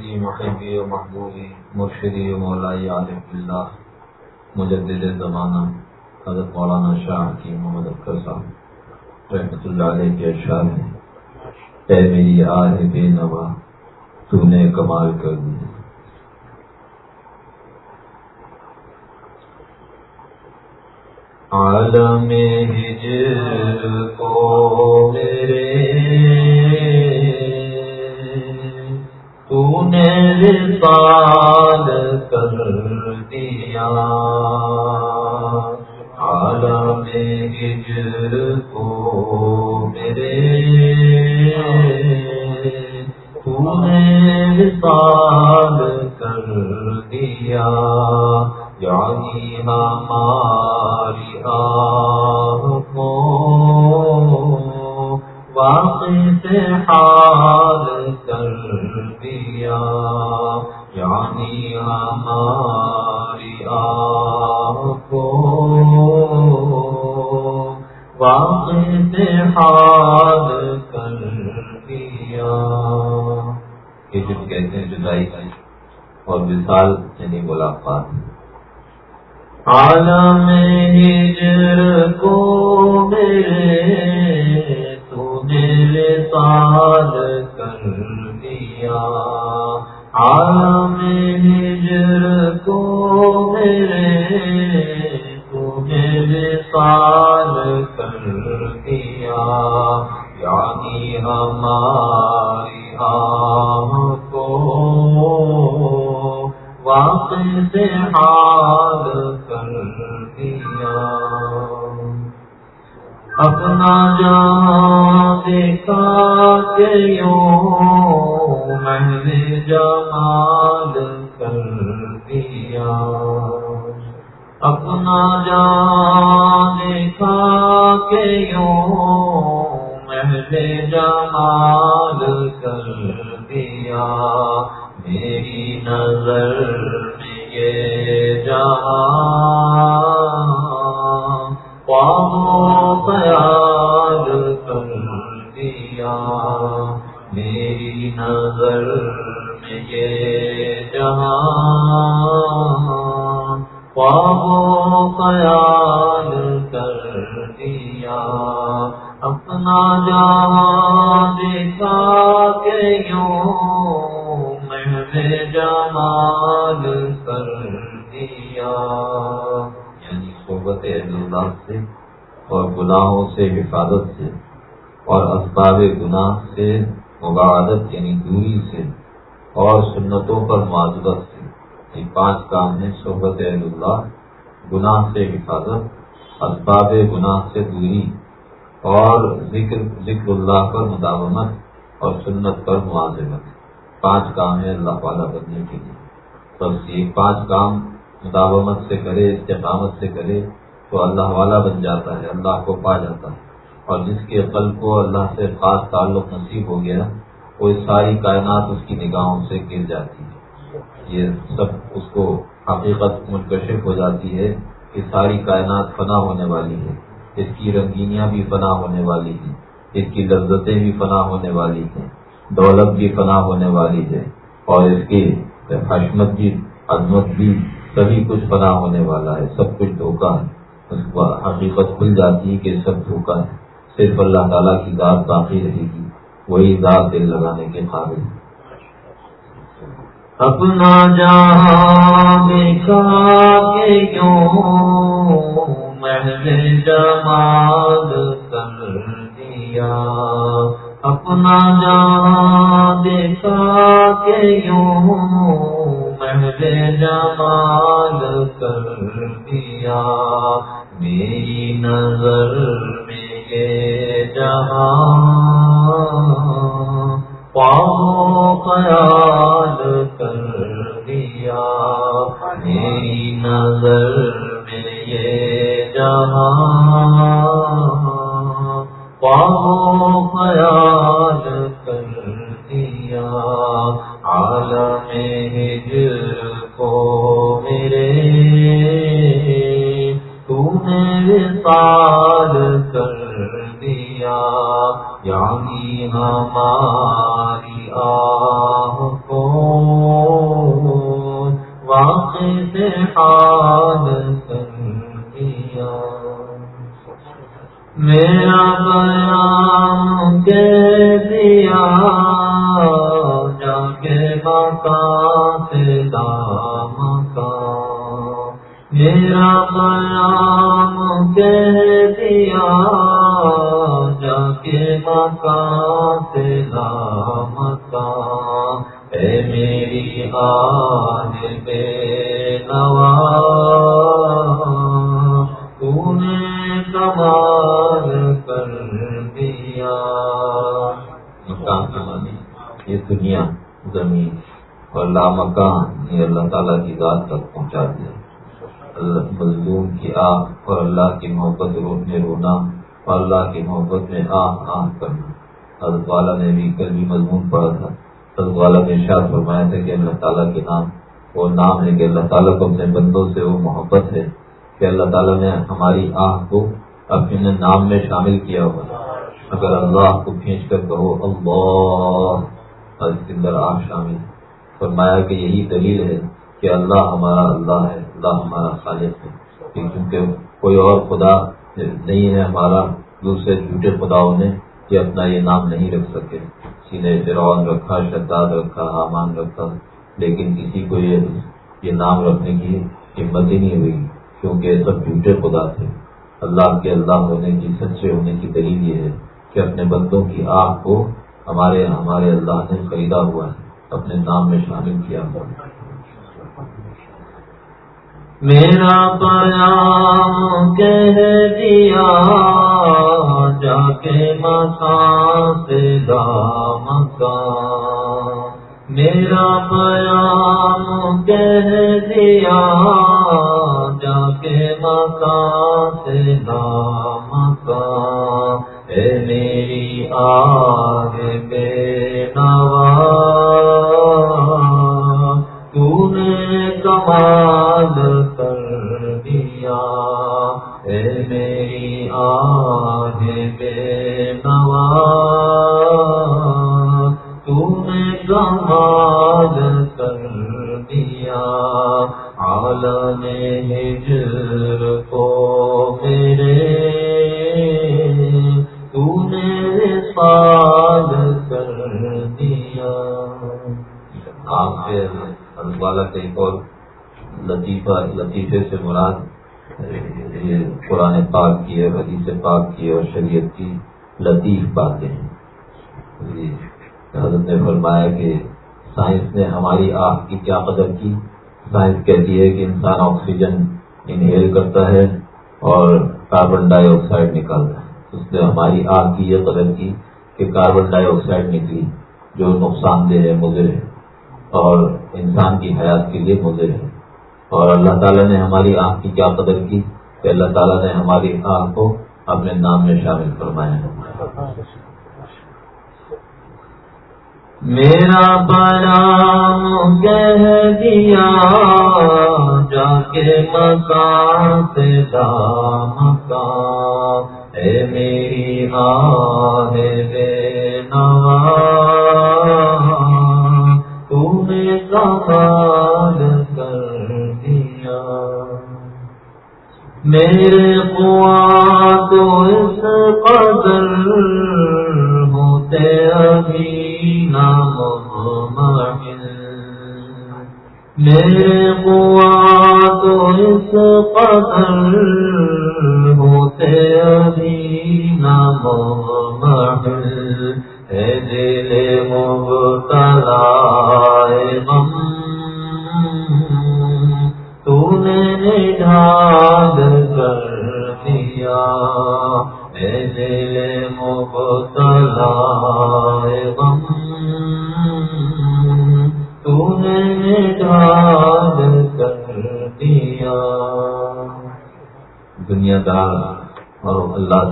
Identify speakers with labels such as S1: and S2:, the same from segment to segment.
S1: عزیزی محبی و محبوبی، مرشدی و مولائی عالف اللہ، مجدد زمانہ، حضرت مولانا شاہ کی محمد اختر صاحب رحمۃ اللہ علیہ کے اشعار ہیں۔ اے میری آہ بے نوا، تو نے کمال کر دی۔ عالم ہجر کو میرے نے رسال کر دیا۔ عالم ہجر کو میرے۔ تو نے رسال کر دیا۔ یعنی ہماری آہ کو واقعی سے حال دیا یعنی ہماری آہ کو۔ واقعی سے حال کر دیا۔ یہ جو کہتے ہیں جدائی۔ اور مثال یعنی ملاقات۔ عالم ہجر کو میرے، تو میرے سال کر دیا عالم ہجر کو میرے تو میرے سال کر دیا۔ یعنی ہماری آہ کو واقع سے حال کر دیا۔ اپنا جان دیکھا کہ یوں میں نے جمال کر دیا اپنا جان دیکھا کہ یوں میں جمال کر دیا۔ میری نظر میں یہ جہاں خواب میری نظر میں یہ جہاں خواب خیال کر دیا، اپنا جہاں دیکھا کہ یوں میں جمال کر دیا۔ یعنی صحبت اللہ سے اور گناہوں سے حفاظت سے۔ اور اسباب گناہ سے مبادت یعنی دوری سے، اور سنتوں پر معذرت سے۔ یہ پانچ کام ہیں صحبت اللہ، گناہ سے حفاظت، اسباب گناہ سے دوری، اور ذکر ذکر اللہ پر مداومت اور سنت پر معذمت پانچ کام ہے اللہ والا بننے کے لیے۔ بس یہ پانچ کام مداومت سے کرے، استقامت سے کرے تو اللہ والا بن جاتا ہے، اللہ کو پا جاتا ہے۔ اور جس کے عقل کو اللہ سے خاص تعلق نصیب ہو گیا، وہ ساری کائنات اس کی نگاہوں سے گر جاتی ہے۔ یہ سب اس کو حقیقت منکشف ہو جاتی ہے کہ ساری کائنات فنا ہونے والی ہے۔ اس کی رنگینیاں بھی فنا ہونے والی ہیں۔ اس کی لذتیں بھی فنا ہونے والی ہیں۔ دولت بھی فنا ہونے والی ہے۔ اور اس کی حشمت بھی، عظمت بھی سبھی کچھ فنا ہونے والا ہے۔ سب کچھ دھوکہ ہے۔ اس کو حقیقت کھل جاتی ہے کہ سب دھوکہ ہے۔ صرف اللہ تعالیٰ کی ذات باقی رہے گی، وہی ذات دل لگانے کے قابل اپنا جہاں دیکھا کہ کیوں؟ محل جمال کر دیا۔ اپنا جہاں دیکھا کہ یوں محل جمال کر دیا۔ میری نظر میں یہ جہاں پاؤں خیال کر دیا۔ میری نظر میں یہ جہاں پاؤں خیال کر دیا۔ عالم ہجر کو میرے تو نے سال کر دیا یعنی ہماری آہ کو واقع سے حال کر دیا میرا بیان کے دیا جا کے بتا سے دام کا میرا بیان کے دیا کے بتا سے دام کا اے میری آج بے نوا۔ تو نے کمال کر دیا۔ مکان کمانی یہ دنیا، زمین۔ اور لامکان۔ یہ اللہ تعالیٰ کی ذات تک پہنچا دیا۔ اللہ مظلوم کی آنکھ اور اللہ کی محبت میں رونا۔ اور اللہ کی محبت میں آنکھ آنکھ کرنا۔ حضرت والا نے بھی کل بھی مضمون پڑھا تھا۔ حضرت والا نے ارشاد فرمایا تھا کہ اللہ تعالیٰ کے نام، وہ نام ہے کہ اللہ تعالیٰ کو اپنے بندوں سے وہ محبت ہے کہ اللہ تعالیٰ نے ہماری آنکھ کو اپنے نام میں شامل کیا ہوا۔ اگر اللہ کو کھینچ کر کہو اللہ اس کے اندر آنکھ شامل فرمایا کہ یہی دلیل ہے کہ اللہ ہمارا اللہ ہے، اللہ ہمارا خالق ہے۔ کیونکہ کوئی اور خدا نہیں ہے ہمارا دوسرے جھوٹے خداؤں نے کہ اپنا یہ نام نہیں رکھ سکے۔ سینے فرعون رکھا، شداد رکھا، حامان رکھا، لیکن کسی کو یہ یہ نام رکھنے کی ہمت ہی نہیں ہوئی، کیونکہ سب جھوٹے خدا تھے۔ اللہ کے اللہ ہونے کی، سچے ہونے کی دلیل یہ ہے کہ اپنے بندوں کی آنکھ کو ہمارے ہمارے اللہ نے خریدا ہوا ہے، اپنے نام میں شامل کیا ہوا میرا پیام کہہ دیا جا کے مسان سے دام کا میرا پیام کہہ دیا جا کے مکان سے دام کا اے میری آگ بے نوا، تو نے کمال کر دیا۔ اے میری آگ بے نوا تو نے کمال کر دیا۔ عالم ہجر کو میرے تو نے پال کر دیا۔ آپ سے والا کے ایک اور لطیفہ، لطیفے سے مراد، یہ قرآن پاک کی ہے، حدیث پاک کی ہے اور شریعت کی لطیف باتیں ہیں۔ جی، حضرت نے فرمایا کہ سائنس نے ہماری آنکھ کی کیا قدر کی؟ سائنس کہتی ہے کہ انسان آکسیجن انہیل کرتا ہے اور کاربن ڈائی آکسائڈ نکالتا ہے۔ اس نے ہماری آنکھ کی یہ قدر کی کہ کاربن ڈائی آکسائڈ نکلی، جو نقصان دہ ہے، مضر ہے اور انسان کی حیات کے لیے مضر ہے۔ اور اللہ تعالیٰ نے ہماری آنکھ کی کیا قدر کی کہ اللہ تعالیٰ نے ہماری آنکھ کو اپنے نام میں شامل فرمایا ہے۔ میرا پیام کہہ دیا جا کے مکان سے دام کا اے میری آہ بے نوا تو نے میرے قوا تو اس قدر ہوتے ابھی نام میرے بوا تو اس قدر ہوتے ابھی نام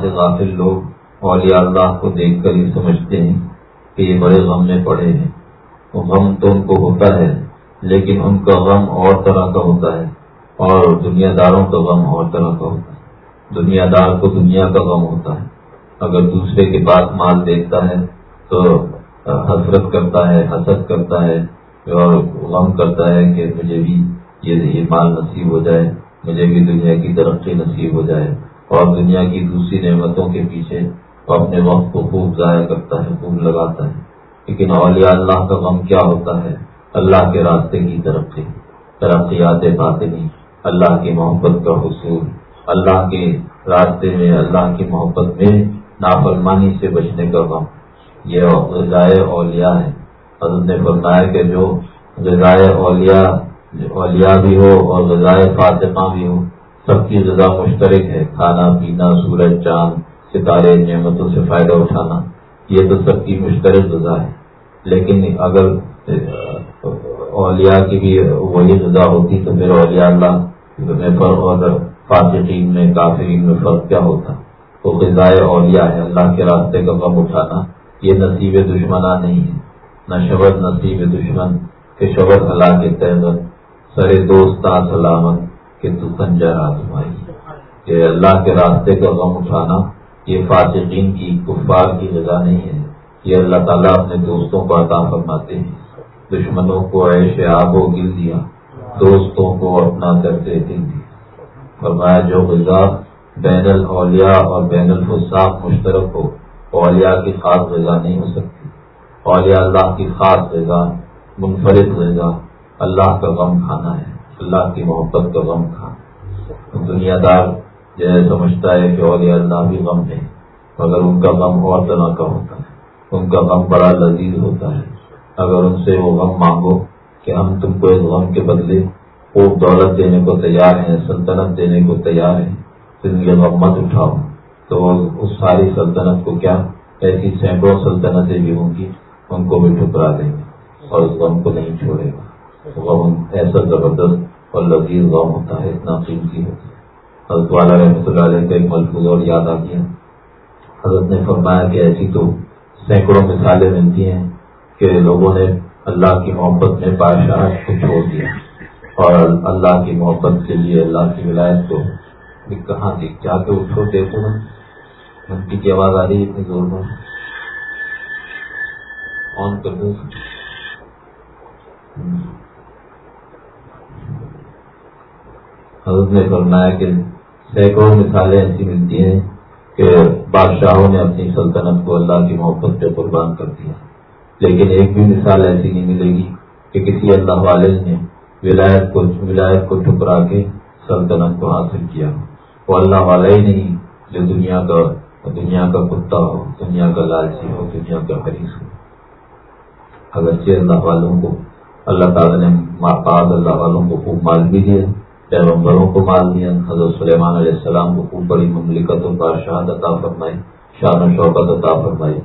S1: سے غافل لوگ اولیاء اللہ کو دیکھ کر ہی سمجھتے ہیں کہ یہ بڑے غم میں پڑے ہیں۔ وہ غم تو ان کو ہوتا ہے، لیکن ان کا غم اور طرح کا ہوتا ہے اور دنیا داروں کا غم اور طرح کا ہوتا ہے۔ دنیا دار کو دنیا کا غم ہوتا ہے۔ اگر دوسرے کے بعد مال دیکھتا ہے تو حسرت کرتا ہے، حسد کرتا ہے اور غم کرتا ہے کہ مجھے بھی یہ مال نصیب ہو جائے، مجھے بھی دنیا کی ترقی نصیب ہو جائے۔ اور دنیا کی دوسری نعمتوں کے پیچھے وہ اپنے وقت کو خوب ضائع کرتا ہے، خوب لگاتا ہے۔ لیکن اولیاء اللہ کا غم کیا ہوتا ہے؟ اللہ کے راستے کی ترقی۔ ترقیات باتیں نہیں اللہ کی محبت کا حصول۔ اللہ کے راستے میں، اللہ کی محبت میں نافرمانی سے بچنے کا غم۔ یہ غذائے اولیاء ہے حضرت نے فرمایا کہ جو غذائے اولیاء اولیاء بھی ہو اور غذائے فاطمہ بھی ہو سب کی غذا مشترک ہے، کھانا، پینا، سورج، چاند، ستارے، نعمتوں سے فائدہ اٹھانا، یہ تو سب کی مشترک غذا ہے۔ لیکن اگر، اولیاء کی بھی وہی غذا ہوتی تو پھر اولیاء اللہ میں فرق اگر فاطقین میں، کافرین میں فرق کیا ہوتا؟ تو غذائے اولیاء ہے اللہ کے راستے کا غم اٹھانا، یہ نصیب دشمنہ نہیں ہے نہ شبد نصیب دشمن، کہ شبد اللہ کے تحت سرے دوست سلامت کہ تو سنجر آزمائی کہ اللہ کے راستے کا غم اٹھانا، یہ فاطقین کی، کفار کی غذا نہیں ہے۔ یہ اللہ تعالیٰ اپنے دوستوں کو عطا فرماتے ہیں۔ دشمنوں کو عیش آب و گل دیا، دوستوں کو اپنا درتے دل دیا فرمایا، جو غذا بین الاولیاء اور بین الفساق مشترک ہو، اولیاء کی خاص غذا نہیں ہو سکتی۔ اولیاء اللہ کی خاص غذا منفرد غذا اللہ کا غم کھانا ہے۔ اللہ کی محبت کا غم کھانا دنیا دار جیسے سمجھتا ہے کہ اولیاء اللہ بھی غم ہے مگر ان کا غم اور طرح کا ہوتا ہے۔ ان کا غم بڑا لذیذ ہوتا ہے۔ اگر ان سے وہ غم مانگو کہ ہم تم کو اس غم کے بدلے خوب دولت دینے کو تیار ہیں، سلطنت دینے کو تیار ہیں، پھر یہ غم مت اٹھاؤ۔ تو اس ساری سلطنت کو کیا؟ ایسی سینکڑوں سلطنتیں بھی ہوں گی، ان کو بھی ٹھکرا دیں گے اور اس غم کو نہیں چھوڑے گا۔ غم ایسا زبردست اور لذیذ غم ہوتا ہے، اتنا قیمتی ہوتا ہے۔ حضرت والا رحمۃ اللہ علیہ کا ایک ملفوظ اور یاد آ گیا حضرت نے فرمایا کہ ایسی تو سینکڑوں مثالیں ملتی ہیں کہ لوگوں نے اللہ کی محبت میں بادشاہ کو چھوڑ دیا۔ اور اللہ کی محبت کے لیے اللہ کی ولایت کو کہاں تھی جا کے اٹھو دیکھو نا۔ گھنٹی کی آواز آ رہی ہے، اتنی زور میں آن کر دوں حضرت نے فرمایا کہ سینکڑوں مثالیں ایسی ملتی ہیں کہ بادشاہوں نے اپنی سلطنت کو اللہ کی محبت پہ قربان کر دیا۔ لیکن ایک بھی مثال ایسی نہیں ملے گی کہ کسی اللہ والے نے ولایت کو ولایت کو ٹھکرا کے سلطنت کو حاصل کیا وہ اللہ والا ہی نہیں جو دنیا کا دنیا کا کتا ہو، دنیا کا لالچی ہو، دنیا کا خریش ہو۔ اگرچہ اللہ والوں کو، اللہ تعالیٰ نے اللہ والوں کو خوب مال بھی دیا۔ پیغمبروں کو مال دیا حضرت سلیمان علیہ السلام کو خوب بڑی مملکت و بادشاہ عطا فرمائی، شان و شوقت عطا فرمائی۔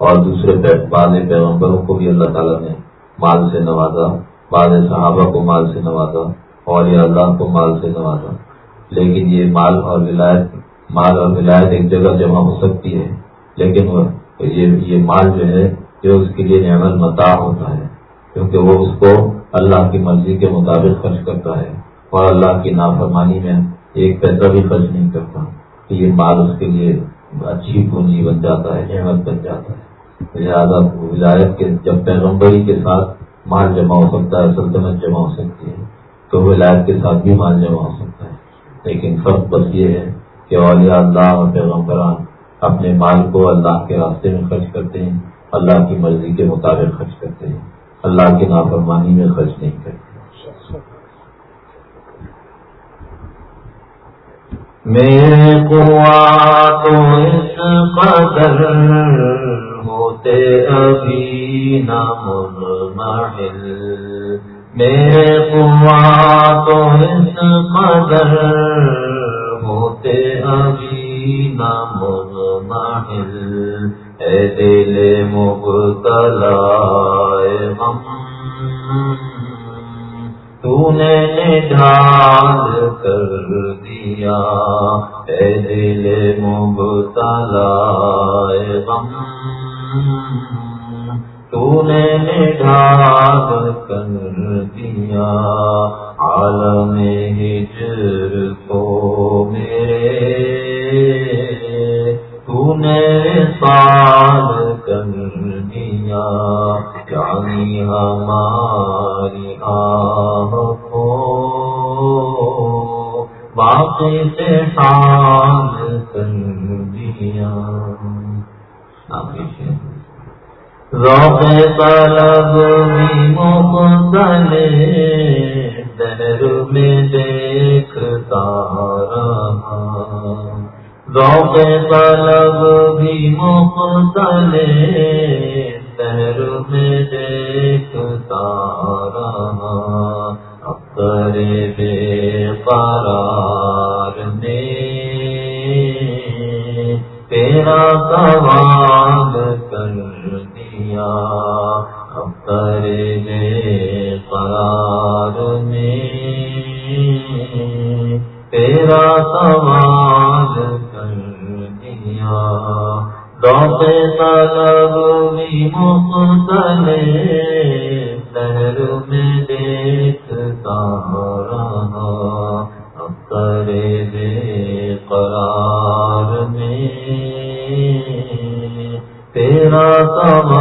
S1: اور دوسرے بعض پیغمبروں کو بھی اللہ تعالیٰ نے مال سے نوازا بعض صحابہ کو مال سے نوازا، اور یہ اللہ کو مال سے نوازا۔ لیکن یہ مال اور ولایت، مال اور ولایت ایک جگہ جمع ہو سکتی ہے، لیکن یہ مال جو ہے، یہ اس کے لیے نعمت متا ہوتا ہے، کیونکہ وہ اس کو اللہ کی مرضی کے مطابق خرچ کرتا ہے۔ اور اللہ کی نافرمانی میں ایک پیسہ بھی خرچ نہیں کرتا کہ یہ مال اس کے لیے اچھی پونجی بن جاتا ہے، نعمت بن جاتا ہے۔ لہٰذا ولایت کے، جب پیغمبری کے ساتھ مال جمع ہو سکتا ہے، سلطنت جمع ہو سکتی ہے، تو ولایت کے ساتھ بھی مال جمع ہو سکتا ہے۔ لیکن فرق بس یہ ہے کہ اولیاء اللہ اور پیغمبران اپنے مال کو اللہ کے راستے میں خرچ کرتے ہیں، اللہ کی مرضی کے مطابق خرچ کرتے ہیں، اللہ کی نافرمانی میں خرچ نہیں کرتے۔ میرے تو اس قدر ہوتے ابھی محل میرے قوا تو اس قدر ہوتے ابھی محل اے دل مبتلا غم تو نے ڈھال کر دیا، اے دل مبتلا غم۔ تو نے ڈھال کر دیا، عالم ہجر کو میرے۔ تو نے واقعی کر دیا روح طلب بھی مختل در میں دیکھتا رہا روح طلب بھی مختل در میں دیکھتا رہا اکثر بے قرار تیرا سوال کر دیا۔ اب اکثر بے قرار میں تیرا سوال کر دیا۔ دوپ طلب بھی مختل شہر میں دیکھتا رہا۔ اب اکثر بے قرار تیرا سوال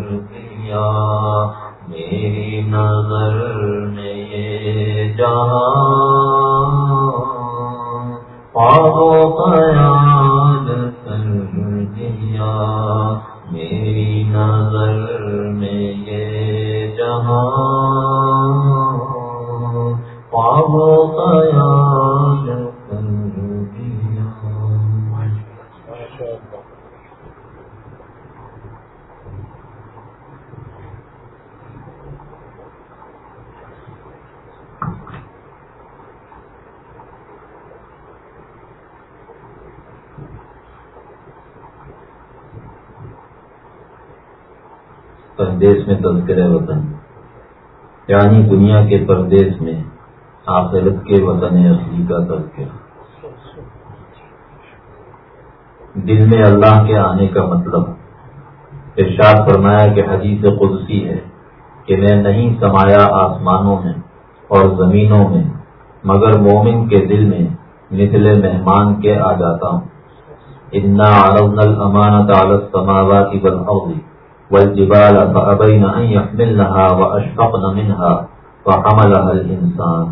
S1: دنیا میری نظر میں یہ جہاں پاگو پر
S2: پردیس وطن۔ یعنی دنیا کے پردیس میں آخرت کے وطن اصلی کا تذکرہ۔ دل میں اللہ کے آنے کا مطلب۔ ارشاد فرمایا کہ حدیث قدسی ہے کہ میں نہیں سمایا آسمانوں میں اور زمینوں میں، مگر مومن کے دل میں مثل مہمان کے آ جاتا ہوں۔ اتنا عرض الامانت علی السماوات والارض والجبال فابین ان يحملنها واشفقن منها وحملها الانسان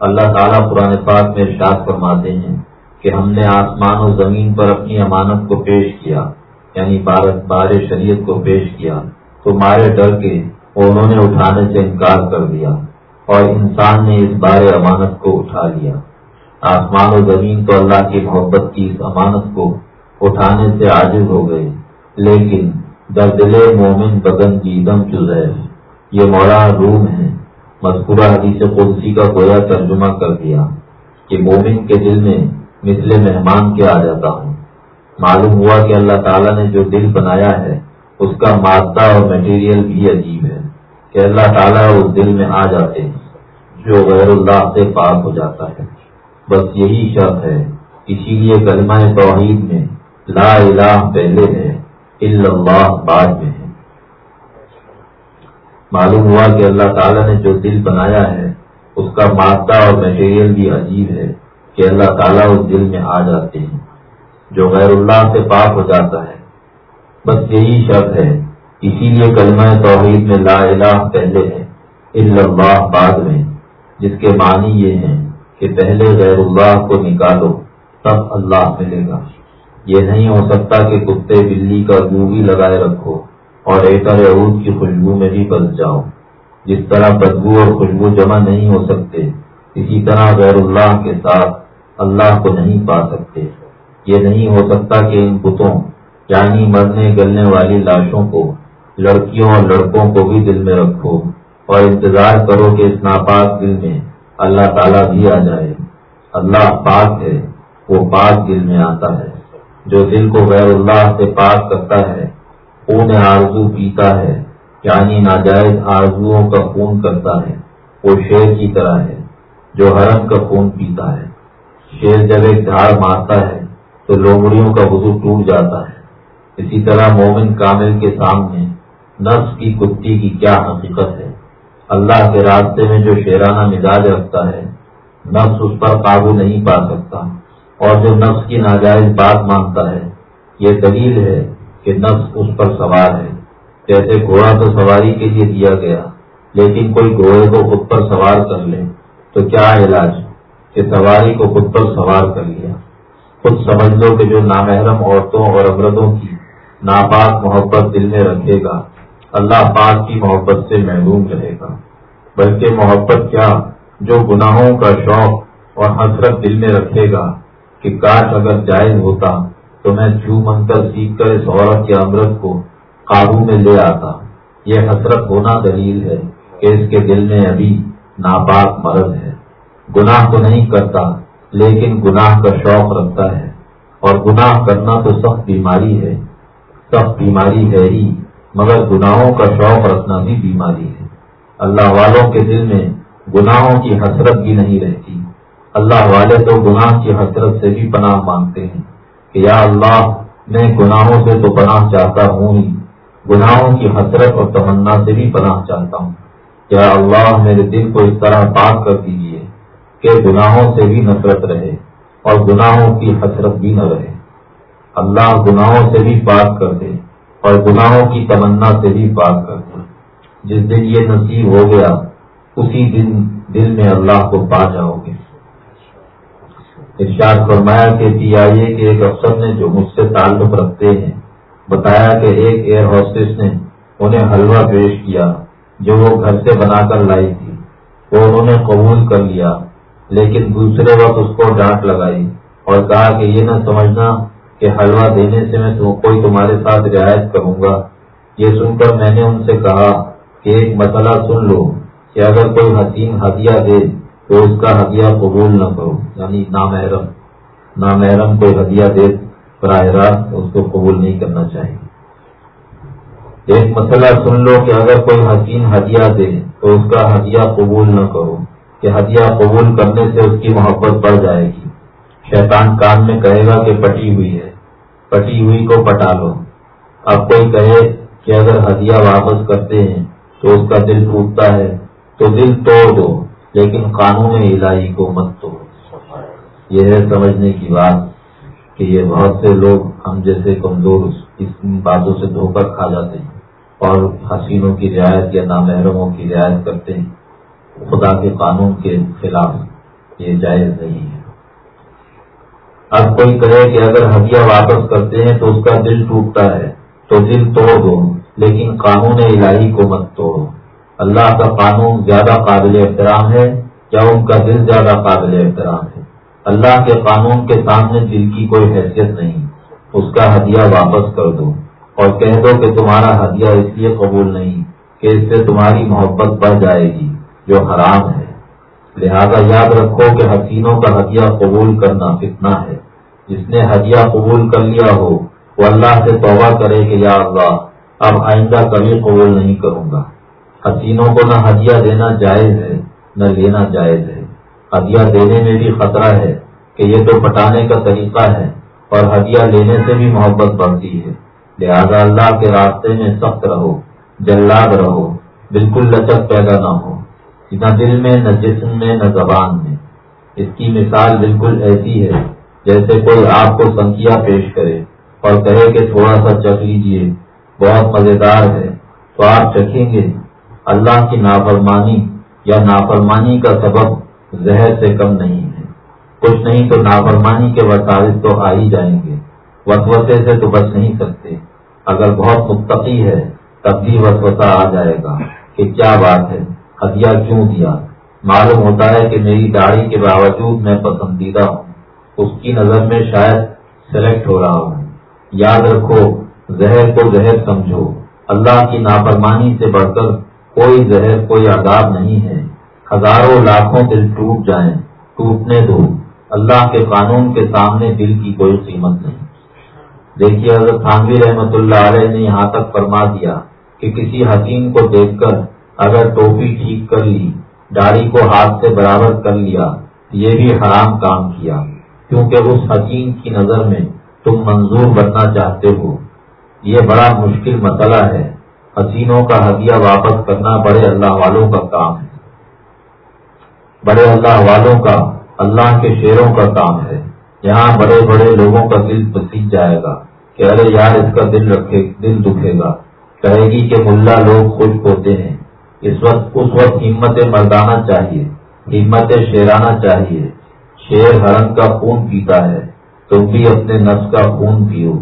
S2: اللہ تعالیٰ قرآن پاک میں ارشاد فرماتے ہیں کہ ہم نے آسمان و زمین پر اپنی امانت کو پیش کیا یعنی بارت بار شریعت کو پیش کیا۔ تو مارے ڈر کے انہوں نے اٹھانے سے انکار کر دیا اور انسان نے اس بار امانت کو اٹھا لیا۔ آسمان و زمین تو اللہ کی محبت کی اس امانت کو اٹھانے سے عاجز ہو گئے، لیکن دردل مومن بگن کی دم چزیر یہ مولانا روم ہے مذکورہ حدیث قدسی کا گویا ترجمہ کر دیا کہ مومن کے دل میں مثل مہمان کے آ جاتا ہوں۔ معلوم ہوا کہ اللہ تعالیٰ نے جو دل بنایا ہے، اس کا مادہ اور میٹیریل بھی عجیب ہے کہ اللہ تعالیٰ اس دل میں آ جاتے ہیں، جو غیر اللہ سے پاک ہو جاتا ہے۔ بس یہی شرط ہے۔ اسی لیے کلمہ توحید میں لا الہ پہلے ہے۔ اللہ بعد میں ہے۔ معلوم ہوا کہ اللہ تعالیٰ نے جو دل بنایا ہے، اس کا مادہ اور میٹیریل بھی عجیب ہے کہ اللہ تعالیٰ اس دل میں آ جاتے ہیں، جو غیر اللہ سے پاک ہو جاتا ہے۔ بس یہی شرط ہے۔ اسی لیے کلمہ توحید میں لا الہ پہلے ہے اللہ بعد میں۔ جس کے معنی یہ ہیں کہ پہلے غیر اللہ کو نکالو، تب اللہ ملے گا۔ یہ نہیں ہو سکتا کہ کتے بلی کا گو بھی لگائے رکھو اور ایکر عود کی خوشبو میں بھی بس جاؤ۔ جس طرح بدبو اور خوشبو جمع نہیں ہو سکتے، اسی طرح غیر اللہ کے ساتھ اللہ کو نہیں پا سکتے۔
S1: یہ نہیں ہو سکتا کہ ان بتوں یعنی مرنے، گلنے والی لاشوں کو، لڑکیوں اور لڑکوں کو بھی دل میں رکھو اور انتظار کرو کہ اس ناپاک دل میں اللہ تعالیٰ بھی آ جائے۔ اللہ پاک ہے، وہ پاک دل میں آتا ہے۔ جو دل کو غیر اللہ سے پاک کرتا ہے، خون آرزو پیتا ہے یعنی ناجائز آرزوؤں کا خون کرتا ہے، وہ شیر کی طرح ہے، جو حرم کا خون پیتا ہے۔ شیر جب ایک دھاڑ مارتا ہے، تو لومڑیوں کا وضو ٹوٹ جاتا ہے۔ اسی طرح مومن کامل کے سامنے نفس کی کتی کی کیا حقیقت ہے؟ اللہ کے راستے میں جو شیرانہ مزاج رکھتا ہے، نفس اس پر قابو نہیں پا سکتا۔ اور جو نفس کی ناجائز بات مانتا ہے، یہ دلیل ہے کہ نفس اس پر سوار ہے۔ جیسے گھوڑا تو سواری کے لیے دیا گیا، لیکن کوئی گھوڑے کو خود پر سوار کر لے، تو کیا علاج؟ کہ سواری کو خود پر سوار کر لیا۔ خود سمجھ لو کہ جو نامحرم عورتوں اور امردوں کی ناپاک محبت دل میں رکھے گا، اللہ پاک کی محبت سے محروم رہے گا۔ بلکہ محبت کیا؟ جو گناہوں کا شوق اور حسرت دل میں رکھے گا۔ کہ کاش اگر جائز ہوتا تو میں چھو منتر سیکھ کر اس عورت کے امرت کو قابو میں لے آتا۔ یہ حسرت ہونا دلیل ہے کہ اس کے دل میں ابھی ناپاک مرض ہے۔ گناہ تو نہیں کرتا، لیکن گناہ کا شوق رکھتا ہے۔ اور گناہ کرنا تو سخت بیماری ہے۔ سخت بیماری ہے ہی، مگر گناہوں کا شوق رکھنا بھی بیماری ہے۔ اللہ والوں کے دل میں گناہوں کی حسرت بھی نہیں رہتی۔ اللہ والے تو گناہ کی حسرت سے بھی پناہ مانگتے ہیں کہ یا اللہ، میں گناہوں سے تو پناہ چاہتا ہوں ہی، گناہوں کی حسرت اور تمنا سے بھی پناہ چاہتا ہوں۔ یا اللہ، میرے دل کو اس طرح پاک کر دیجیے کہ گناہوں سے بھی نفرت رہے اور گناہوں کی حسرت بھی نہ رہے۔ اللہ گناہوں سے بھی پاک کر دے اور گناہوں کی تمنا سے بھی پاک کر دے۔ جس دن یہ نصیب ہو گیا، اسی دن دل میں اللہ کو پا جاؤ گے۔ ارشاد فرمایا کہ پی آئی اے کے ایک افسر نے جو مجھ سے تعلق رکھتے ہیں، بتایا کہ ایک ایئر ہاسٹس نے انہیں حلوہ پیش کیا جو وہ گھر سے بنا کر لائی تھی۔ وہ انہوں نے قبول کر لیا، لیکن دوسرے وقت اس کو ڈانٹ لگائی اور کہا کہ یہ نہ سمجھنا کہ حلوہ دینے سے میں کوئی تمہارے ساتھ رعایت کروں گا۔ یہ سن کر میں نے ان سے کہا کہ ایک مسئلہ سن لو کہ اگر کوئی حسین ہدیہ دے تو اس کا ہدیہ قبول نہ کرو یعنی نامحرم۔ نامحرم کوئی ہدیہ دے، براہ راست اس کو قبول نہیں کرنا چاہیے۔ ایک مسئلہ سن لو کہ اگر کوئی حسین ہدیہ دے تو اس کا ہدیہ قبول نہ کرو، کہ ہدیہ قبول کرنے سے اس کی محبت بڑھ جائے گی۔ شیطان کان میں کہے گا کہ پٹی ہوئی ہے، پٹی ہوئی کو پٹا لو۔ اب کوئی کہے کہ اگر ہدیہ واپس کرتے ہیں تو اس کا دل ٹوٹتا ہے، تو دل توڑ دو۔ لیکن قانون الہی کو مت توڑ یہ ہے سمجھنے کی بات کہ یہ بہت سے لوگ ہم جیسے کمزور اس باتوں سے دھوکہ کھا جاتے ہیں اور حسینوں کی رعایت یا نامحرموں کی رعایت کرتے ہیں۔ خدا کے قانون کے خلاف یہ جائز نہیں ہے۔ اب کوئی کہے کہ اگر ہدیہ واپس کرتے ہیں تو اس کا دل ٹوٹتا ہے، تو دل توڑ دو، لیکن قانون الہی کو مت توڑو۔ اللہ کا قانون زیادہ قابل احترام ہے یا ان کا دل زیادہ قابل احترام ہے؟ اللہ کے قانون کے سامنے دل کی کوئی حیثیت نہیں، اس کا ہدیہ واپس کر دو۔ اور کہہ دو کہ تمہارا ہدیہ اس لیے قبول نہیں کہ اس سے تمہاری محبت بڑھ جائے گی، جو حرام ہے۔ لہذا یاد رکھو کہ حسینوں کا ہدیہ قبول کرنا کتنا ہے۔ جس نے ہدیہ قبول کر لیا ہو، وہ اللہ سے توبہ کرے کہ یا اللہ، اب آئندہ کبھی قبول نہیں کروں گا۔ حسینوں کو نہ ہدیہ دینا جائز ہے، نہ لینا جائز ہے۔ ہدیہ دینے میں بھی خطرہ ہے کہ یہ تو پٹانے کا طریقہ ہے اور ہدیہ لینے سے بھی محبت بڑھتی ہے۔ لہذا اللہ کے راستے میں سخت رہو، جلاد رہو، بالکل لچک پیدا نہ ہو۔ نہ دل میں، نہ جسم میں، نہ زبان میں۔ اس کی مثال بالکل ایسی ہے جیسے کوئی آپ کو سنکھیا پیش کرے اور کہے کہ تھوڑا سا چکھ لیجیے بہت مزیدار ہے، تو آپ چکھیں گے۔ اللہ کی نافرمانی یا نافرمانی کا سبب زہر سے کم نہیں ہے۔ کچھ نہیں تو نافرمانی کے وسائل تو آ ہی جائیں گے۔ وسوسے سے تو بچ نہیں سکتے۔ اگر بہت متقی ہے، تب بھی وسوسہ آ جائے گا کہ کیا بات ہے۔ ہدیہ کیوں دیا؟ معلوم ہوتا ہے کہ میری داڑھی کے باوجود میں پسندیدہ ہوں۔ اس کی نظر میں شاید سلیکٹ ہو رہا ہوں۔ یاد رکھو، زہر کو زہر سمجھو۔ اللہ کی نافرمانی سے بڑھ کر کوئی زہر، کوئی عذاب نہیں ہے۔ ہزاروں لاکھوں دل ٹوٹ جائیں، ٹوٹنے دو۔ اللہ کے قانون کے سامنے دل کی کوئی قیمت نہیں۔ دیکھیے حضرت خانوی رحمت اللہ علیہ نے یہاں تک فرما دیا کہ کسی حکیم کو دیکھ کر اگر ٹوپی ٹھیک کر لی، داڑھی کو ہاتھ سے برابر کر لیا، یہ بھی حرام کام کیا۔ کیونکہ اس حکیم کی نظر میں تم منظور بننا چاہتے ہو۔ یہ بڑا مشکل مسئلہ ہے۔ حسینوں کا ہدیہ واپس کرنا بڑے اللہ والوں کا کام ہے۔ بڑے اللہ والوں کا، اللہ کے شیروں کا کام ہے۔ یہاں بڑے بڑے لوگوں کا دل پسیج جائے گا کہ ارے یار، اس کا دل رکھے، دل دکھے گا۔ کہے گی کہ ملا لوگ خوش ہوتے ہیں۔ اس وقت اس وقت ہمت مردانا چاہیے، ہمت شیرانا چاہیے۔ شیر ہرن کا خون پیتا ہے، تم بھی اپنے نفس کا خون پیو۔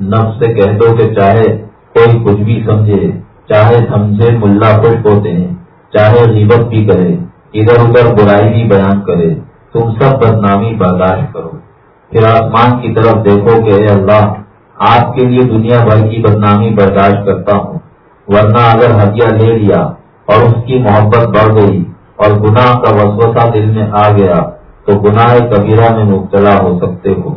S1: نفس سے کہہ دو کہ چاہے کوئی کچھ بھی سمجھے، چاہے سمجھے ملا خوش ہوتے ہیں، چاہے غیبت بھی کرے، ادھر ادھر برائی بھی بیان کرے، تم سب بدنامی برداشت کرو۔ پھر آسمان کی طرف دیکھو کہ اے اللہ، آپ کے لیے دنیا بھر کی بدنامی برداشت کرتا ہوں۔ ورنہ اگر ہدیہ لے لیا اور اس کی محبت بڑھ گئی اور گناہ کا وسوسہ دل میں آ گیا، تو گناہ کبیرہ میں مبتلا ہو سکتے ہو۔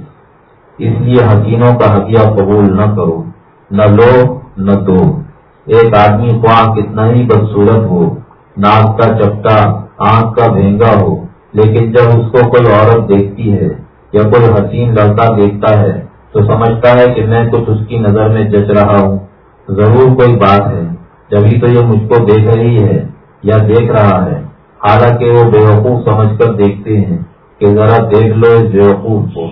S1: اس لیے حسینوں کا ہدیہ قبول نہ کرو، نہ لو نہ دو۔ ایک آدمی خواہ کتنا ہی بدسورت ہو، ناک کا چپٹا، آنکھ کا بھینگا ہو، لیکن جب اس کو کوئی عورت دیکھتی ہے یا کوئی حسین لڑکا دیکھتا ہے، تو سمجھتا ہے کہ میں کچھ اس کی نظر میں جچ رہا ہوں۔ ضرور کوئی بات ہے۔ جبھی تو یہ مجھ کو دیکھ رہی ہے یا دیکھ رہا ہے۔ حالانکہ وہ بیوقوف سمجھ کر دیکھتے ہیں کہ ذرا دیکھ لو اس بیوقوف کو۔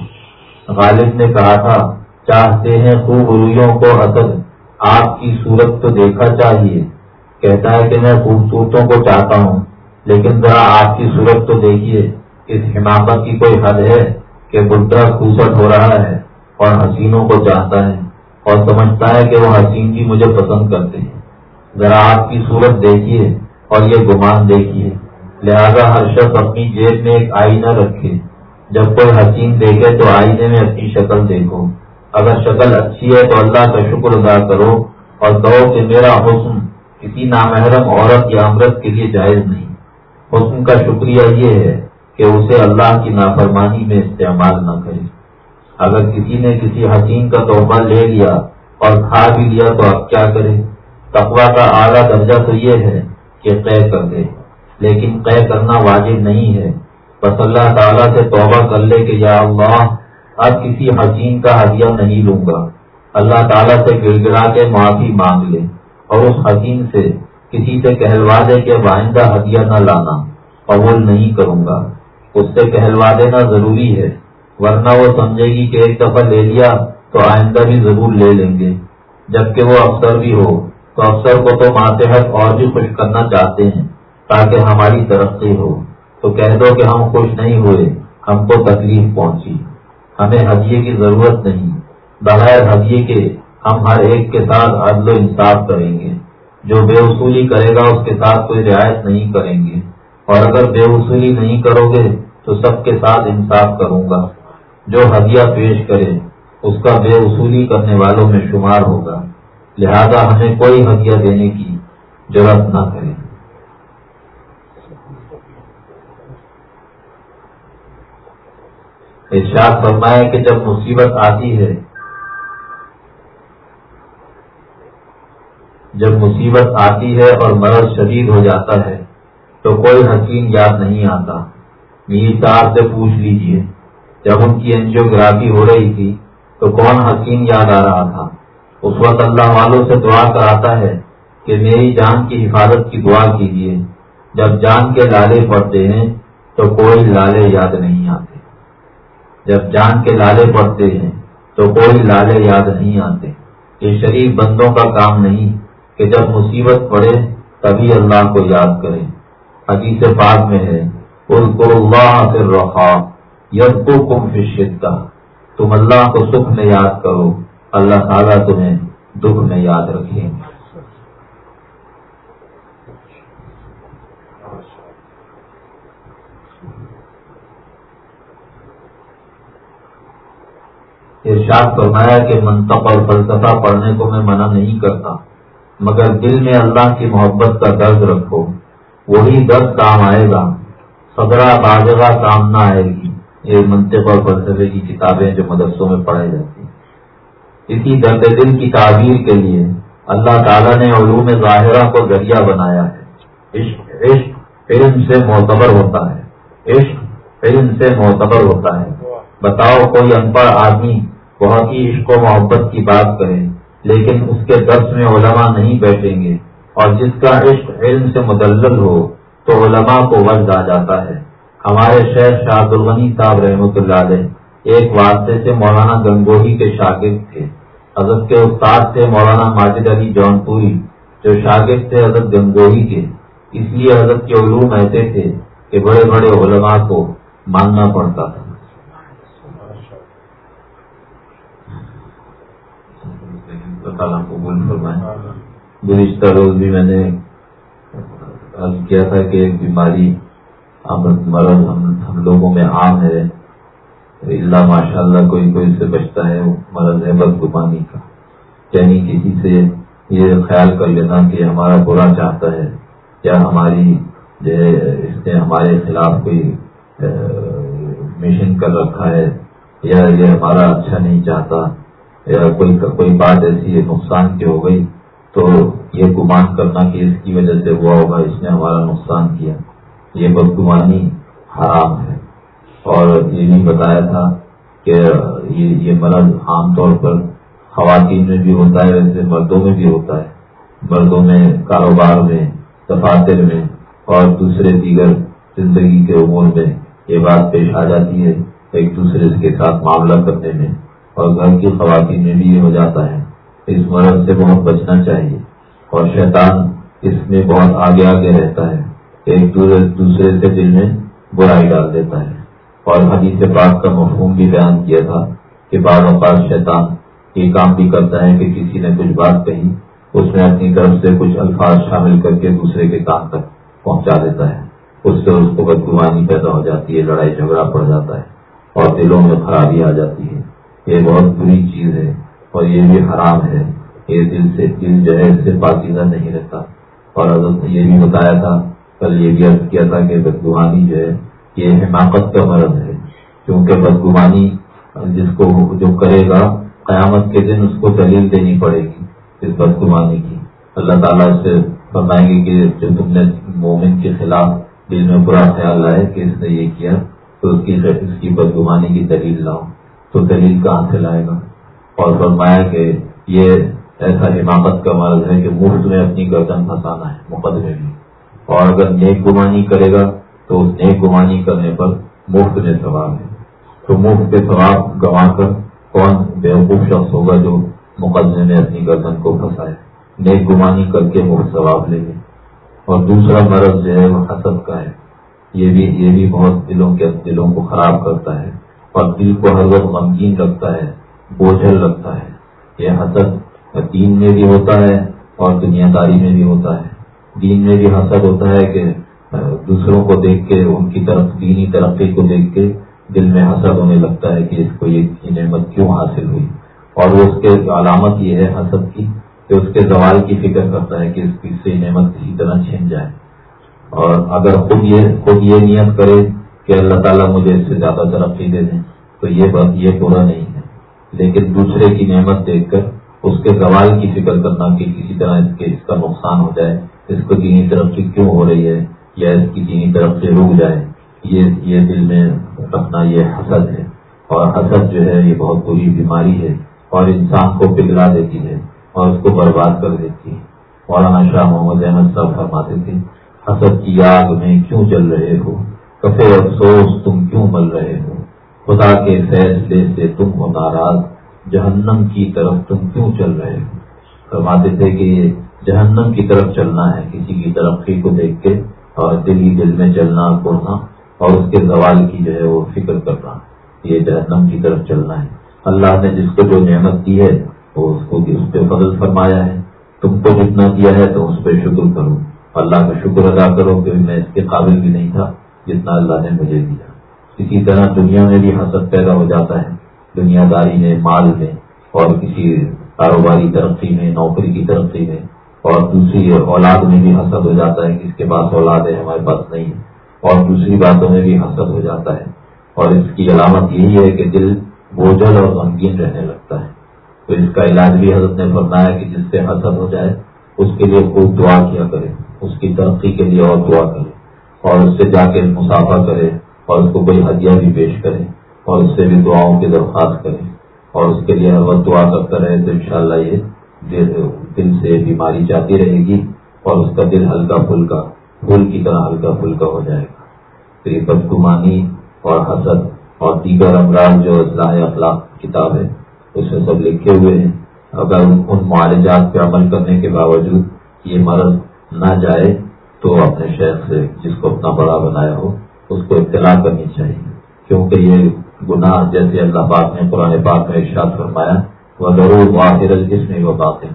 S1: غالب نے کہا تھا، چاہتے ہیں خوب رویوں کو حسد۔ آپ کی صورت تو دیکھا چاہیے۔ کہتا ہے کہ میں خوبصورتوں کو چاہتا ہوں، لیکن ذرا آپ کی صورت تو دیکھیے۔ اس حماقت کی کوئی حد ہے کہ بلٹرا خوسٹ ہو رہا ہے اور حسینوں کو چاہتا ہے اور سمجھتا ہے کہ وہ حسین بھی مجھے پسند کرتے ہیں۔ ذرا آپ کی صورت دیکھیے اور یہ گمان دیکھیے۔ لہذا ہر شخص اپنی جیب میں ایک آئینہ رکھے۔ جب کوئی حسین دیکھے تو آئینے میں اپنی شکل دیکھو۔ اگر شکل اچھی ہے تو اللہ کا شکر ادا کرو اور کہو کہ میرا حسن کسی نامحرم عورت یا امرت کے لیے جائز نہیں۔ حسن کا شکریہ یہ ہے کہ اسے اللہ کی نافرمانی میں استعمال نہ کرے۔ اگر کسی نے کسی حسین کا تحفہ لے لیا اور کھا بھی لیا تو اب کیا کرے؟ تقوا کا اعلیٰ درجہ تو یہ ہے کہ طے کر دے۔ لیکن طے کرنا واجب نہیں ہے۔ بس اللہ تعالیٰ سے توبہ کر لے کہ یا اللہ اب کسی حسین کا ہدیہ نہیں لوں گا۔ اللہ تعالیٰ سے گر گرا کے معافی مانگ لے اور اس حسین سے کسی سے کہلوا دے کہ آئندہ ہدیہ نہ لانا قبول نہیں کروں گا۔ اس سے کہلوا دینا ضروری ہے، ورنہ وہ سمجھے گی کہ ایک دفعہ لے لیا تو آئندہ بھی ضرور لے لیں گے۔ جبکہ وہ افسر بھی ہو، تو افسر کو تو ماتحت اور بھی خوش کرنا چاہتے ہیں تاکہ ہماری ترقی ہو۔ تو کہہ دو کہ ہم خوش نہیں ہوئے، ہم کو تکلیف پہنچی۔ ہمیں ہدیے کی ضرورت نہیں۔ بغیر ہدیے کے ہم ہر ایک کے ساتھ عدل و انصاف کریں گے۔ جو بے وصولی کرے گا، اس کے ساتھ کوئی رعایت نہیں کریں گے۔ اور اگر بے وصولی نہیں کرو گے، تو سب کے ساتھ انصاف کروں گا۔ جو ہدیہ پیش کرے، اس کا بے وصولی کرنے والوں میں شمار ہوگا۔ لہذا ہمیں کوئی ہدیہ دینے کی ضرورت نہ کرے۔ ارشاد فرمایا کہ جب مصیبت آتی ہے، جب مصیبت آتی ہے اور مرض شدید ہو جاتا ہے، تو کوئی حسین یاد نہیں آتا۔ میر صاحب سے پوچھ لیجیے، جب ان کی انجیوگرافی ہو رہی تھی، تو کون حسین یاد آ رہا تھا؟ اس وقت اللہ والوں سے دعا کراتا ہے کہ میری جان کی حفاظت کی دعا کیجیے جب جان کے لالے پڑتے ہیں، تو کوئی لالے یاد نہیں آتے۔ جب جان کے لالے پڑتے ہیں، تو کوئی لالے یاد نہیں آتے۔ یہ شریف بندوں کا کام نہیں کہ جب مصیبت پڑے تبھی اللہ کو یاد کرے حدیث پاک میں ہے پھر رخا یب کو کم شدہ تم اللہ کو سکھ میں یاد کرو، اللہ تعالیٰ تمہیں دکھ میں یاد رکھیں گے ارشاد فرمایا کہ منطق اور فلسفہ پڑھنے کو میں منع نہیں کرتا، مگر دل میں اللہ کی محبت کا درد رکھو، وہی درد کام آئے گا۔ صدرہ باجگا کام نہ آئے گی۔ یہ منطق اور فلسفے کی کتابیں جو مدرسوں میں پڑھائی جاتی ہیں۔ اسی درد دل کی تعبیر کے لیے اللہ تعالیٰ نے علوم ظاہرہ کو ذریعہ بنایا ہے۔ عشق عشق علم سے معتبر ہوتا ہے۔ عشق علم سے معتبر ہوتا ہے۔ بتاؤ کوئی ان پڑھ آدمی بہت ہی عشق و محبت کی بات کرے لیکن اس کے درس میں علماء نہیں بیٹھیں گے، اور جس کا عشق علم سے مدلل ہو، تو علماء کو وجد آ جاتا ہے۔ ہمارے شہر شاہد الغنی صاحب رحمۃ اللہ علیہ ایک واسطے سے مولانا گنگوہی کے شاگرد تھے۔ حضرت کے استاد تھے مولانا ماجد علی جون پوری جو شاگرد تھے حضرت گنگوہی کے۔ اس لیے حضرت کے علوم ایسے تھے کہ بڑے بڑے علماء کو ماننا پڑتا تھا۔ گزشتہ روز بھی میں نے کیا تھا کہ بیماری مرض ہم لوگوں میں عام ہے۔ اللہ ماشاء اللہ کوئی کوئی سے بچتا ہے مرض ہے بدگمانی کا۔ یعنی کسی سے یہ خیال کر لینا کہ ہمارا برا چاہتا ہے۔ یا ہماری جو ہے، اس نے ہمارے خلاف کوئی مشن کر رکھا ہے۔ یا یہ ہمارا اچھا نہیں چاہتا۔ یا کوئی کوئی بات ایسی ہے، نقصان کی ہو گئی؟ تو یہ گمان کرنا کہ اس کی وجہ سے ہوا ہوگا، اس نے ہمارا نقصان کیا۔ یہ بدگمانی حرام ہے۔ اور یہ بھی بتایا تھا کہ یہ مرض عام طور پر خواتین میں بھی ہوتا ہے، ویسے مردوں میں بھی ہوتا ہے۔ مردوں میں، کاروبار میں، دفاتر میں اور دوسرے دیگر زندگی کے امور میں یہ بات پیش آ جاتی ہے ایک دوسرے کے ساتھ معاملہ کرنے میں۔ اور گھر کی خواتین میں بھی یہ ہو جاتا ہے اس مرض سے بہت بچنا چاہیے اور شیطان اس میں بہت آگے آگے رہتا ہے ایک دوسرے سے دل میں برائی ڈال دیتا ہے اور حدیث پاک کا مفہوم بھی بیان کیا تھا کہ بعض اوقات شیطان یہ کام بھی کرتا ہے کہ کسی نے کچھ بات کہی، اس میں اپنی طرف سے کچھ الفاظ شامل کر کے دوسرے کے کام تک پہنچا دیتا ہے۔ اس سے اس کو بدگمانی پیدا ہو جاتی ہے، لڑائی جھگڑا پڑ جاتا ہے اور دلوں میں خرابی آ جاتی ہے۔ یہ بہت بری چیز ہے اور یہ بھی حرام ہے۔ یہ دل سے، دل جو ہے اس سے پاکیزہ نہیں رہتا۔ اور حضرت نے یہ بھی بتایا تھا، کل یہ بھی عرض کیا تھا کہ بدگمانی جو ہے، یہ حماقت کا مرض ہے۔ کیونکہ بدگمانی جس کو جو کرے گا، قیامت کے دن اس کو دلیل دینی پڑے گی اس بدگمانی کی۔ اللہ تعالیٰ سے فرمائیں گے کہ جو تم نے مومن کے خلاف دل میں برا خیال لائے کہ اس نے یہ کیا، تو اس کی اس کی بدگمانی کی دلیل لاؤ۔ تو دلیل کہاں سے لائے گا؟ اور فرمایا کہ یہ ایسا حماقت کا مرض ہے کہ مفت میں اپنی گردن پھنسانا ہے، مقدمے میں۔ اور اگر نیک گمانی کرے گا تو اس نیک گمانی کرنے پر مفت میں ثواب ہے۔ تو مفت کے ثواب گنوا کر کون بیوقوف شخص ہوگا جو مقدمے میں اپنی گردن کو پھنسائے نیک گمانی کر کے مفت ثواب لے گے اور دوسرا مرض جو ہے وہ حسد کا ہے۔ یہ بھی یہ بھی بہت دلوں کے دلوں کو خراب کرتا ہے۔ اور دل کو ہر وقت غمگین رکھتا ہے، بوجھل رکھتا ہے۔ یہ حسد دین میں بھی ہوتا ہے اور دنیا داری میں بھی ہوتا ہے۔ دین میں بھی حسد ہوتا ہے کہ دوسروں کو دیکھ کے، ان کی طرف، دینی ترقی کو دیکھ کے دل میں حسد ہونے لگتا ہے کہ اس کو یہ نعمت کیوں حاصل ہوئی؟ اور وہ اس کے علامت یہ ہے حسد کی کہ اس کے زوال کی فکر کرتا ہے کہ اس کی سے نعمت کسی طرح چھن جائے۔ اور اگر خود یہ خود یہ نیت کرے کہ اللہ تعالیٰ مجھے اس سے زیادہ ترقی دے دیں، تو یہ بات یہ پورا نہیں ہے۔ لیکن دوسرے کی نعمت دیکھ کر اس کے زوال کی فکر کرنا کہ کسی طرح اس کے اس کا نقصان ہو جائے، اس کو دینی ترقی کیوں ہو رہی ہے یا اس کی دینی طرف سے رک جائے، یہ یہ دل میں رکھنا یہ حسد ہے۔ اور حسد جو ہے، یہ بہت بری بیماری ہے اور انسان کو پگھلا دیتی ہے اور اس کو برباد کر دیتی ہے۔ مولانا شاہ محمد احمد صاحب فرماتے تھے، حسد کی آگ میں کیوں چل رہے ہو؟ کفے افسوس، تم کیوں مل رہے ہو؟ خدا کے فیصلے سے تم ہو ناراض، جہنم کی طرف تم کیوں چل رہے ہو؟ فرماتے تھے کہ جہنم کی طرف چلنا ہے، کسی کی ترقی کو دیکھ کے اور دل ہی دل میں چلنا پڑنا اور اس کے زوال کی جو ہے وہ فکر کرنا، یہ جہنم کی طرف چلنا ہے۔ اللہ نے جس کو جو نعمت دی ہے، وہ اس کو اس پہ فضل فرمایا ہے۔ تم کو جتنا دیا ہے تو اس پہ شکر کرو۔ اللہ کا شکر ادا کرو کہ میں اس کے قابل بھی نہیں تھا۔ جتنا اللہ نے مجھے دیا۔ اسی طرح دنیا میں بھی حسد پیدا ہو جاتا ہے۔ دنیا داری میں، مال میں، اور کسی کاروباری ترقی میں، نوکری کی ترقی میں، اور دوسری اولاد میں بھی حسد ہو جاتا ہے۔ کہ اس کے پاس اولاد ہے، ہمارے پاس نہیں۔ ہے اور دوسری باتوں میں بھی حسد ہو جاتا ہے۔ اور اس کی علامت یہی ہے کہ دل بوجھل اور غمگین رہنے لگتا ہے۔ تو اس کا علاج بھی حضرت نے فرمایا کہ جس سے حسد ہو جائے، اس کے لیے خوب دعا کیا کرے۔ اس کی ترقی کے لیے اور دعا کرے۔ اور اس سے جا کے مسافہ کرے اور اس کو کوئی ہدیہ بھی پیش کرے اور اس سے بھی دعاؤں کی درخواست کرے اور اس کے لیے ہر وقت دعا کرتا رہے تو انشاءاللہ یہ دل سے بیماری جاتی رہے گی اور اس کا دل ہلکا پھلکا پھول کی طرح ہلکا پھلکا ہو جائے گا۔ تو یہ بدگمانی اور حسد اور دیگر امراض جو اصلاح اخلاق کتاب ہے، اس میں سب لکھے ہوئے ہیں۔ اگر ان معالجات پہ عمل کرنے کے باوجود یہ مرض نہ جائے تو اپنے شہر سے جس کو اپنا بڑا بنایا ہو، اس کو اطلاع کرنی چاہیے۔ کیونکہ یہ گناہ جیسے اللہ پاک نے قرآن پاک میں ارشاد فرمایا وہ ضرور واحر جس میں وہ باتیں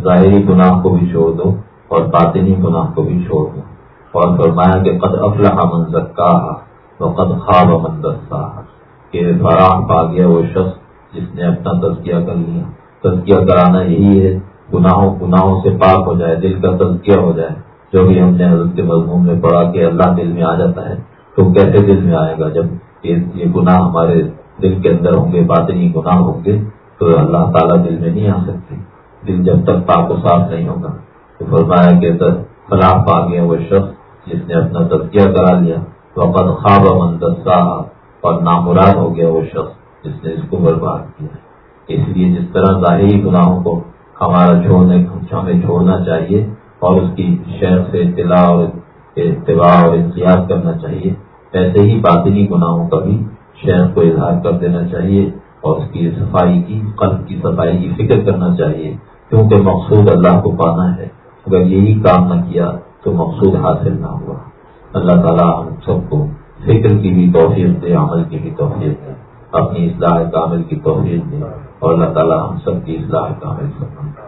S1: ظاہری گناہ کو بھی چھوڑ دو اور باطنی گناہ کو بھی چھوڑ دو۔ اور فرمایا کہ قد افلاح من کا وہ قد خواب من دستا کہ فراہ پا گیا وہ شخص جس نے اپنا تزکیہ کر لیا۔ تزکیہ کرانا یہی ہے، گناہوں گناہوں سے پاک ہو جائے، دل کا تزکیہ ہو جائے۔ جو بھی ہم نے حضرت کے مضمون میں پڑھا کہ اللہ دل میں آ جاتا ہے، تو کیسے دل میں آئے گا؟ جب یہ گناہ ہمارے دل کے اندر ہوں گے، باطنی گناہ ہوں گے، تو اللہ تعالیٰ دل میں نہیں آ سکتے۔ دل جب تک پاک و صاف نہیں ہوگا۔ تو فرمایا کہ فلاح پا گیا وہ شخص جس نے اپنا تزکیہ کرا لیا تو اپن خواب امن دسا اور نامراد ہو گیا وہ شخص جس نے اس کو برباد کیا۔ اس لیے جس طرح ظاہری گناہوں کو ہمارا چھوڑنے ہمیں چھوڑنا چاہیے اور اس کی شہر سے اطلاع اور اتباع اور امتیاز کرنا چاہیے۔ ایسے ہی باطنی گناہوں کا بھی شہر کو اظہار کر دینا چاہیے اور اس کی صفائی کی، قلب کی صفائی کی فکر کرنا چاہیے۔ کیونکہ مقصود اللہ کو پانا ہے۔ اگر یہی کام نہ کیا تو مقصود حاصل نہ ہوا۔ اللہ تعالیٰ ہم سب کو فکر کی بھی توفیق دے، عمل کی بھی توفیق دے۔ اپنی اصلاح کامل کی توفیق دے اور اللہ تعالیٰ ہم سب کی اصلاح کامل کرنا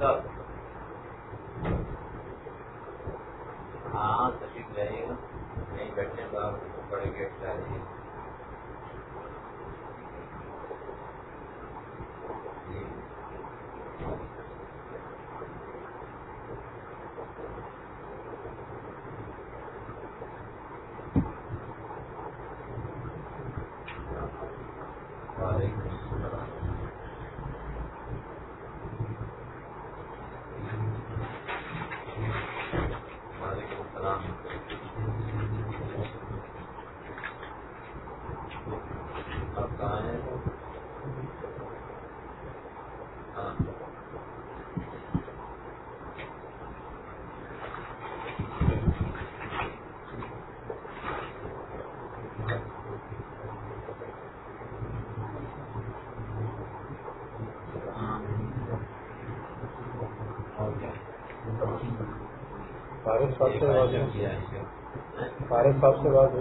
S2: فارغ صاحب سے بات فارغ صاحب سے بات ہوئی